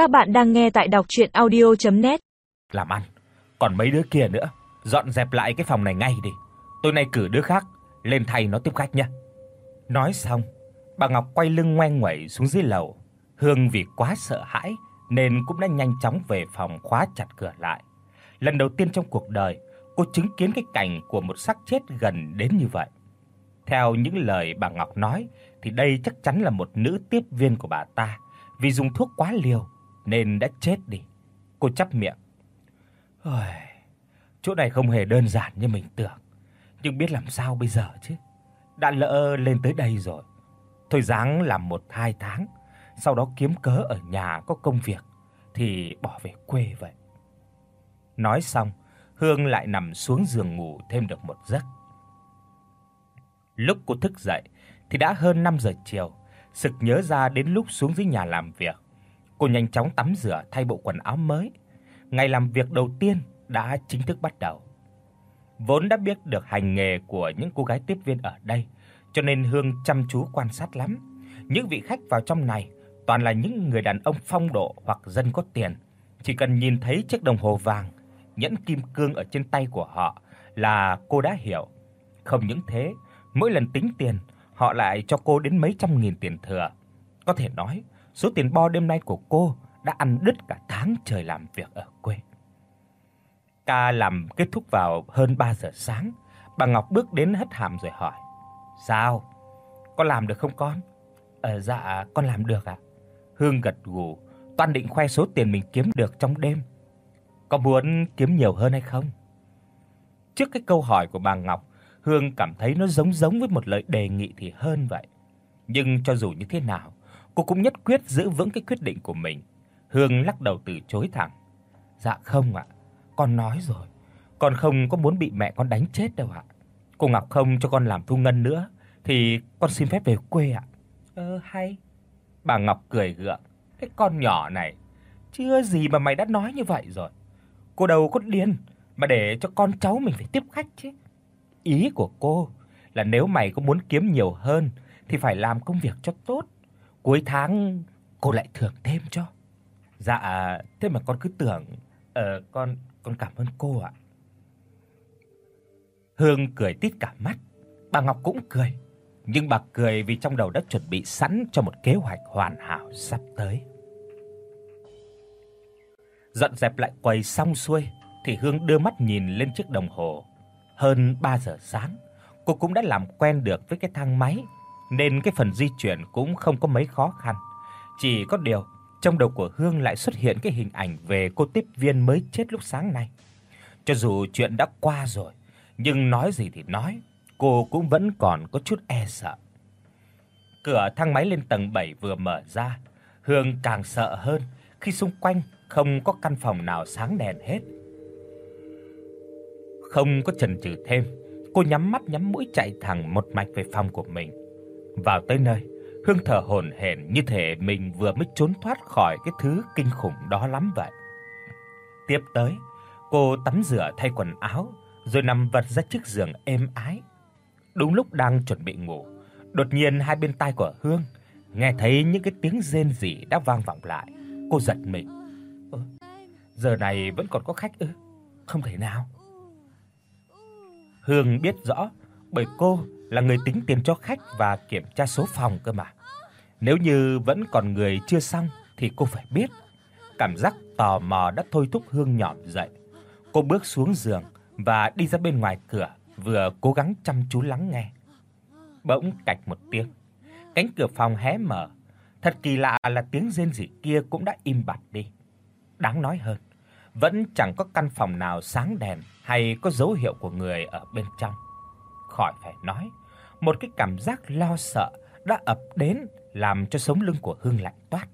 Các bạn đang nghe tại đọc audio net Làm ăn, còn mấy đứa kia nữa, dọn dẹp lại cái phòng này ngay đi. Tối nay cử đứa khác lên thay nó tiếp khách nhé. Nói xong, bà Ngọc quay lưng ngoe nguẩy xuống dưới lầu. Hương vì quá sợ hãi nên cũng đã nhanh chóng về phòng khóa chặt cửa lại. Lần đầu tiên trong cuộc đời, cô chứng kiến cái cảnh của một xác chết gần đến như vậy. Theo những lời bà Ngọc nói thì đây chắc chắn là một nữ tiếp viên của bà ta, vì dùng thuốc quá liều nên đã chết đi. Cô chắp miệng. Ôi, chỗ này không hề đơn giản như mình tưởng, nhưng biết làm sao bây giờ chứ? Đã lỡ lên tới đây rồi. Thôi dáng làm một hai tháng, sau đó kiếm cớ ở nhà có công việc thì bỏ về quê vậy. Nói xong, Hương lại nằm xuống giường ngủ thêm được một giấc. Lúc cô thức dậy thì đã hơn 5 giờ chiều, sực nhớ ra đến lúc xuống dưới nhà làm việc. Cô nhanh chóng tắm rửa thay bộ quần áo mới. Ngày làm việc đầu tiên đã chính thức bắt đầu. Vốn đã biết được hành nghề của những cô gái tiếp viên ở đây, cho nên Hương chăm chú quan sát lắm. Những vị khách vào trong này toàn là những người đàn ông phong độ hoặc dân có tiền, chỉ cần nhìn thấy chiếc đồng hồ vàng, nhẫn kim cương ở trên tay của họ là cô đã hiểu. Không những thế, mỗi lần tính tiền, họ lại cho cô đến mấy trăm nghìn tiền thừa. Có thể nói, số tiền bo đêm nay của cô đã ăn đứt cả tháng trời làm việc ở quê. Ca làm kết thúc vào hơn 3 giờ sáng, bà Ngọc bước đến hất hàm rồi hỏi: "Sao? Con làm được không con?" "Ờ dạ, con làm được ạ." Hương gật gù, toan định khoe số tiền mình kiếm được trong đêm. "Có muốn kiếm nhiều hơn hay không?" Trước cái câu hỏi của bà Ngọc, Hương cảm thấy nó giống giống với một lời đề nghị thì hơn vậy. Nhưng cho dù như thế nào, cô cũng nhất quyết giữ vững cái quyết định của mình. Hương lắc đầu từ chối thẳng. "Dạ không ạ, con nói rồi, con không có muốn bị mẹ con đánh chết đâu ạ. Cô Ngọc không cho con làm thu ngân nữa thì con xin phép về quê ạ." "Ơ hay." Bà Ngọc cười gượng. "Cái con nhỏ này, chưa gì mà mày đã nói như vậy rồi. Cô đâu có điên mà để cho con cháu mình phải tiếp khách chứ. Ý của cô là nếu mày có muốn kiếm nhiều hơn thì phải làm công việc cho tốt. Cuối tháng cô lại thưởng thêm cho." Dạ, thế mà con cứ tưởng ờ con con cảm ơn cô ạ. Hương cười tít cả mắt, bà Ngọc cũng cười, nhưng bà cười vì trong đầu đã chuẩn bị sẵn cho một kế hoạch hoàn hảo sắp tới. Dọn dẹp lại quầy xong xuôi thì Hương đưa mắt nhìn lên chiếc đồng hồ. Hơn 3 giờ sáng, cô cũng đã làm quen được với cái thang máy nên cái phần di chuyển cũng không có mấy khó khăn. Chỉ có điều trong đầu của Hương lại xuất hiện cái hình ảnh về cô tiếp viên mới chết lúc sáng nay. Cho dù chuyện đã qua rồi, nhưng nói gì thì nói, cô cũng vẫn còn có chút e sợ. Cửa thang máy lên tầng 7 vừa mở ra, Hương càng sợ hơn khi xung quanh không có căn phòng nào sáng đèn hết. Không có chần chừ thêm, cô nhắm mắt nhắm mũi chạy thẳng một mạch về phòng của mình. Vào tới nơi, Hương thở hổn hển như thể mình vừa mới trốn thoát khỏi cái thứ kinh khủng đó lắm vậy. Tiếp tới, cô tắm rửa thay quần áo, rồi nằm vật ra chiếc giường êm ái. Đúng lúc đang chuẩn bị ngủ, đột nhiên hai bên tai của Hương nghe thấy những cái tiếng rên rỉ đã vang vọng lại. Cô giật mình. Ơ, giờ này vẫn còn có khách ư? Không thể nào. Hương biết rõ, bởi cô là người tính tiền cho khách và kiểm tra số phòng cơ mà. Nếu như vẫn còn người chưa xong thì cô phải biết. Cảm giác tò mò đã thôi thúc Hương nhỏm dậy. Cô bước xuống giường và đi ra bên ngoài cửa, vừa cố gắng chăm chú lắng nghe. Bỗng cạch một tiếng, cánh cửa phòng hé mở. Thật kỳ lạ là tiếng rên rỉ kia cũng đã im bặt đi. Đáng nói hơn, vẫn chẳng có căn phòng nào sáng đèn hay có dấu hiệu của người ở bên trong. Khỏi phải nói, một cái cảm giác lo sợ đã ập đến làm cho sống lưng của Hương lạnh toát.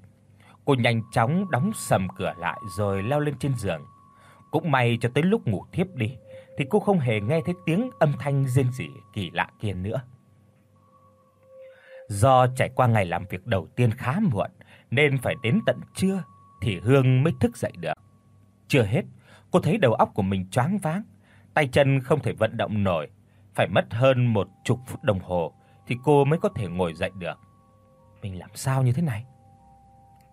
Cô nhanh chóng đóng sầm cửa lại rồi leo lên trên giường. Cũng may cho tới lúc ngủ thiếp đi thì cô không hề nghe thấy tiếng âm thanh rên rỉ kỳ lạ kia nữa. Do trải qua ngày làm việc đầu tiên khá muộn nên phải đến tận trưa thì Hương mới thức dậy được. Chưa hết, cô thấy đầu óc của mình choáng váng, tay chân không thể vận động nổi, phải mất hơn một chục phút đồng hồ thì cô mới có thể ngồi dậy được. Mình làm sao như thế này?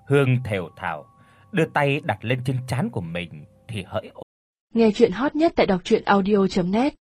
Hương thều thào, đưa tay đặt lên trên trán của mình thì hỡi Nghe truyện hot nhất tại doctruyenaudio.net